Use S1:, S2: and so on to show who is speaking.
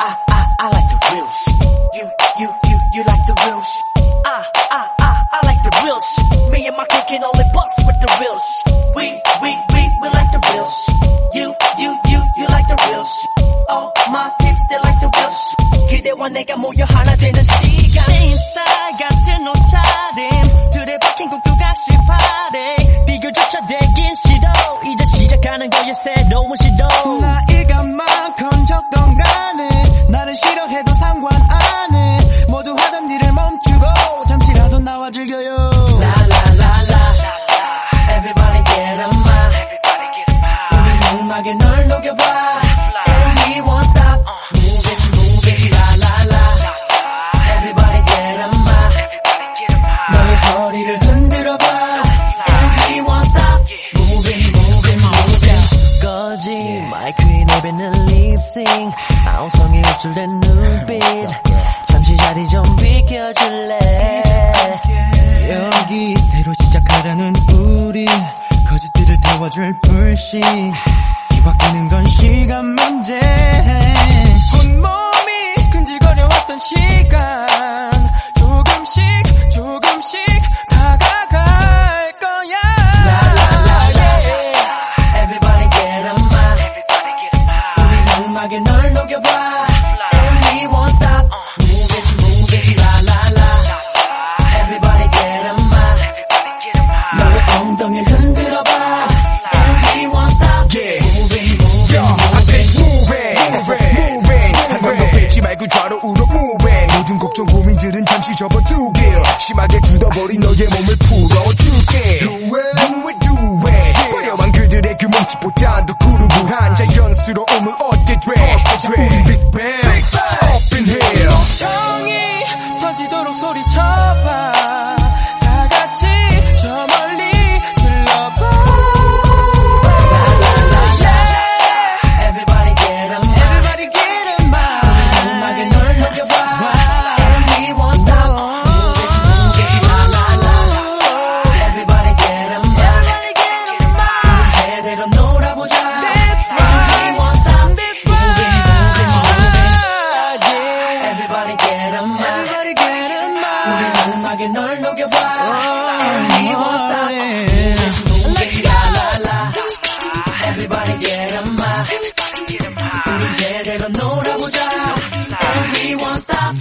S1: I, I, I like the real shit. You, you, you, you like the real shit. I, I, I, I like the real shit. Me and my clique can only bust with the real shit. We, we, we, we like the real shit. You, you, you, you like the real shit. All my hips, they like the real shit. 그대와 내가 모여 하나 되는 시간. 내 인스타 같은 옷차림. 둘에 박힌 국두가 시파래. 비교조차 되긴 싫어. 이제 시작하는 거야 새로운 시도.
S2: 나
S1: 음악에 널 녹여봐. And we won't stop. Move it, move it, la la la. Everybody get a mile. 너의 허리를 흔들어봐. And we won't stop. Move it, move it, move it.
S3: 거지 마이크에 내뱉는 립싱 아우성이 우쭐댄 눈빛 잠시 자리 좀 비켜줄래
S2: 여기 새로 시작하려는 우리 거짓들을 태워줄 불씨 뒤 바뀌는 건 시간 문제 온몸이 근질거려왔던 시간 조금씩 조금씩 다가갈 거야
S1: Everybody get a mile. 우리 음악에 널 녹여봐. And we won't
S4: 접어두길. 심하게 굳어버린 너의 몸을 풀어줄게. Do it, do it, do it. 화려한 그들의 그 몸짓보다 더 구르구한 자연스러움을 얻게 돼. 우리 빅뱅, up in here.
S1: 날 녹여봐 And he won't stop Let's go Everybody get on my 우린 제대로 놀아보자 And we won't stop